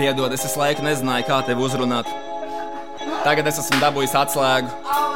Piedod, es visu laiku nezināju, kā tevi uzrunāt. Tagad es esmu dabūjis atslēgu.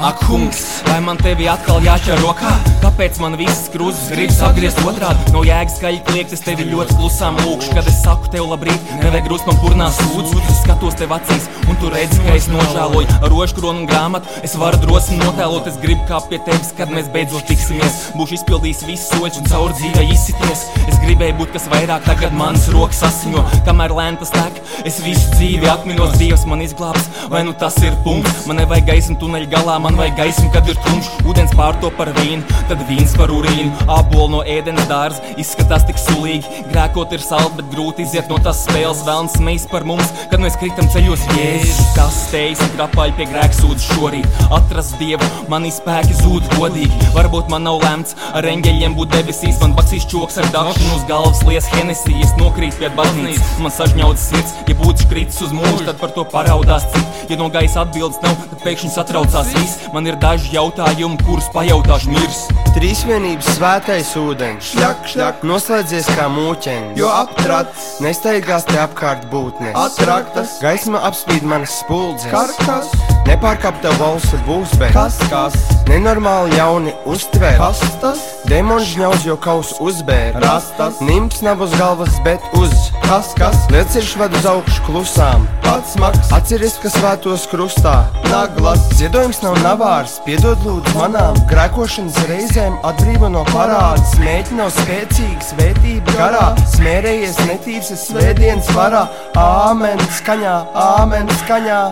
Ak, kungs, vai man tevi atkal jāķer rokā? Kāpēc man viss krūzes gribas apgriezt otrādi? No jēgas skaļi kliegt, es tevi ļoti klusām lūkšu, kad es saku tev labrīt, nevajag grūst man purnā sūdzu. Skatos tev acīs, un tu redzi, ka es nožēloju ar rožu kronu un grāmatu. Es varu drosmi notēlot, es gribu kā pie tevis, kad mēs beidzot tiksimies. Būšu izpildījis visus soļus un caur dzīvē izsities. Es gribēju būt kas vairāk, tagad manas rokas asiņo, kamēr lēntas tek. Es visu dzīvi atminos, Dievs man izglābs, vai nu tas ir punkts. Man nevajag gaismu tuneļa galā, man vajag gaismu, kad ir tumšs. Ūdens pārto par vīnu, tad vīns par urīnu. Ābolu no ēdienas dārza izskatās tik sulīgi. Grēkot ir salds, bet grūti iziet no tās spēles. Vēlams smējs par mums, kad mēs kritam ceļos. Jēzus, kas steigts un krapaļ pie grēksūdas šorīt. Atrast dievu, manī spēki zūd godīgi. Varbūt man nav lemts ar eņģeļiem būt debesīs. Man baksīs čoks ar dakšanu uz galvas lies Henesijas. Nokrīt pie baznīcas, man sažņauts sirds. Ja būtu kritis uz mūžu, tad par to paraudās citi. Ja no gaisa atbildes nav, tad pēkšņi satraucās viss. Man ir daži jautājumi, kurus pajautāšu mirs. Trīsvienības svētais ūdens, Šļak, šļak, noslēdzies kā mūķenis, jo aptrats, nesteigās te apkārt būtnes. atraktas, Gaisma apspīd manas spuldzes, karkas, nepārkāpta balsa būs, bet kas, kas, nenormāli jauni uztver. kas tas, Demons ņauž jau kausu uzbēra, rastas, nimps nav uz galvas, bet uz. kas, kas, Liecirš ved uz augšu klusām, pats smags, atceries, ka svētos krustā. naglas, Ziedojums nav navārs, piedod lūdzu manām. Grēkošanas reizēm, atbrīvo no parāda. Smēķi nav spēcīgs, vērtība garā, smērējies netīrs, es svētdienas varā. Āmen skaņā, āmen skaņā,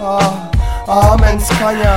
ā, āmen skaņā.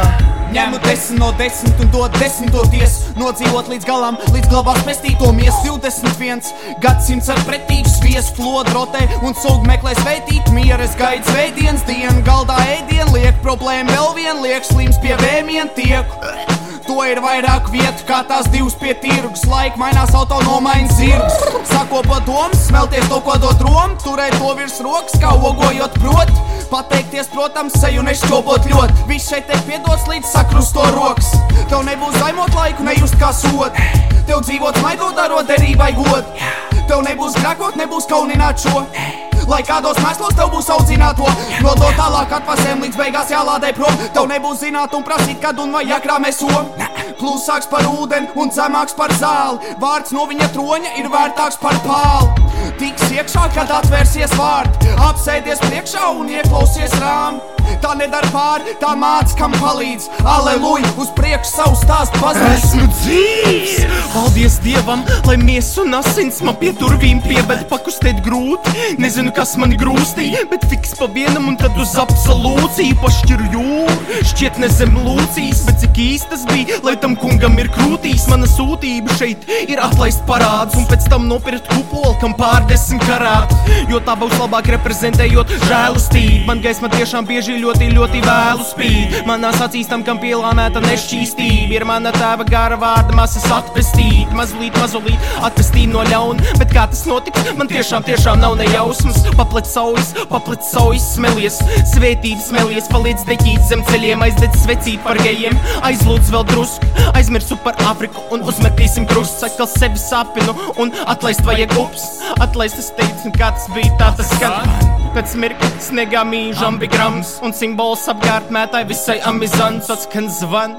Ņemu desmit no desmit un dod desmitoties, nodzīvot līdz galam, līdz glabās pestītomies. 21 gadsimts ar pretīgu sviestu, flodrotē un sūgu meklē sveitīt, mieres gaidz veidienas dienu, galdā ēdienu, liek problēmu vēl vien, liek slims pie vēmien tiek. To ir vairāk vietu, kā tās divas pie tirgus. Laika mainās autonomais zirgs. Sakopo domas, smelties to, ko dod Roma, turēt to virs rokas, kā ogojot prot. Pateikties, protams, seju nešķobot ļoti. Viss šeit tiek piedots līdz sakrusto rokas. Tev nebūs zaimot laiku, nejust kā sod. Tev dzīvot smaidot, darot derībai god. Tev nebūs grēkot, nebūs kaunināt šo. Lai kādos mēslos tev būs audzināto, nodot tālāk atvasēm līdz beigās jālādē prom. Tev nebūs zināt un prasīt, kad un vai jākrāmē som. Klusāks par ūdeni un zemāks par zāli. Vārds no viņa troņa ir vērtāks par pālu. Tiks iekšā, kad atvērsies vārti, apsēdies priekšā un ieklausies rām. Tā nedara pāri, tā māca, kam palīdz. Aleluja, uz priekšu savu stāstu pazīst. Esmu dzīvs! Paldies Dievam, lai miesa un asins man pie durvīm pieved, pakustēt grūti. Nezinu, kas man grūstīja, bet fiks pa vienam un tad uz absolūciju pašķiru jūru. Šķiet nezem lūcīs, bet cik īstas bija, lai tam kungam ir krūtīs. Mana sūtība šeit ir atlaist parādus un pēc tam nopirkt kupolu, kam pārdesmit karāt. Jo tā būs labāk reprezentējot žēlastību. Man gaisma tiešām bieži ļoti, ļoti vēlu spīd. Manās acīs tam, kam pielāmēta nešķīstība, ir mana tēva gara vārda masas atpestīt. Mazliet, mazliet atpestīt no ļauna, bet kā tas notiks, man tiešām, tiešām nav nejausmas. Paplec saujas, paplec saujas, smelies, svētības smelies, paliec deķīt zem ceļiem, aizdedz svecīt par gejiem, aizlūdz vēl drusku, aizmirsu par Afriku un uzmetīsim krusts, atkal sevi sapinu un atlaist vajag ups. Atlaist es teicu, kā tas bija, tā tas skan. Pēc mirkļa snegā mīžam bija grams un simbols apkārt mētāji visai amizants atskan zvan.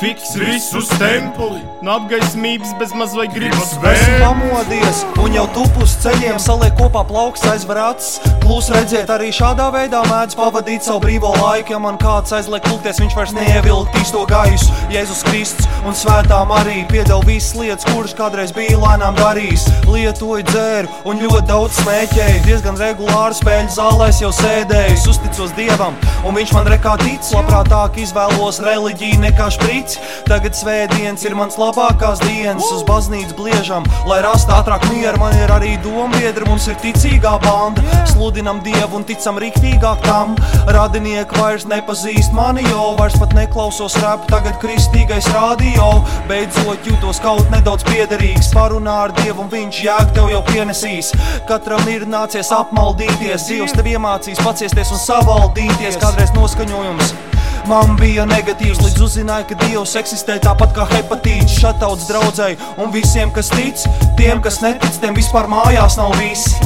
Fiks visus tempuli, no apgaismības bez maz vai gribas vēl. pamodies un jau tupu uz ceļiem saliek kopā plauks aizver acis. Klūs redzēt, arī šādā veidā mēdz pavadīt savu brīvo laiku. Ja man kāds aizliek lūgties, viņš vairs neievilktīs to gaisu. Jēzus Kristus un Svētā Marija piedeva visas lietas, kuras kādreiz bija lēnām darījis. Lietoju dzēru un ļoti daudz smēķēju. Diezgan regulāri spēļu zālēs jau sēdēju. Uzticos Dievam, un viņš man rekā tic. Labprātāk izvēlos reliģiju nekā šprici. Tagad svētdienas ir mans labākās dienas uz baznīcas bliežam. Lai rastu ātrāk mieru, man ir arī dombiedri, mums ir ticīgā banda. Sludinam Dievu un ticam rīktīgāk tam. Radinieki vairs nepazīst mani, jo vairs pat neklausos rap, tagad kristīgais radio. Beidzot jūtos kaut nedaudz piederīgs, parunā ar Dievu un viņš jēg tev jau pienesīs. Katram ir nācies apmaldīties, Dievs tev iemācīs paciesties un savaldīties, kādreiz noskaņojums. Man bija negatīvs, līdz uzzināju, ka Dievs eksistē tāpat kā hepatīts. Šatauts draudzēji un visiem, kas tic, tiem, kas netic, tiem vispār mājās nav visi.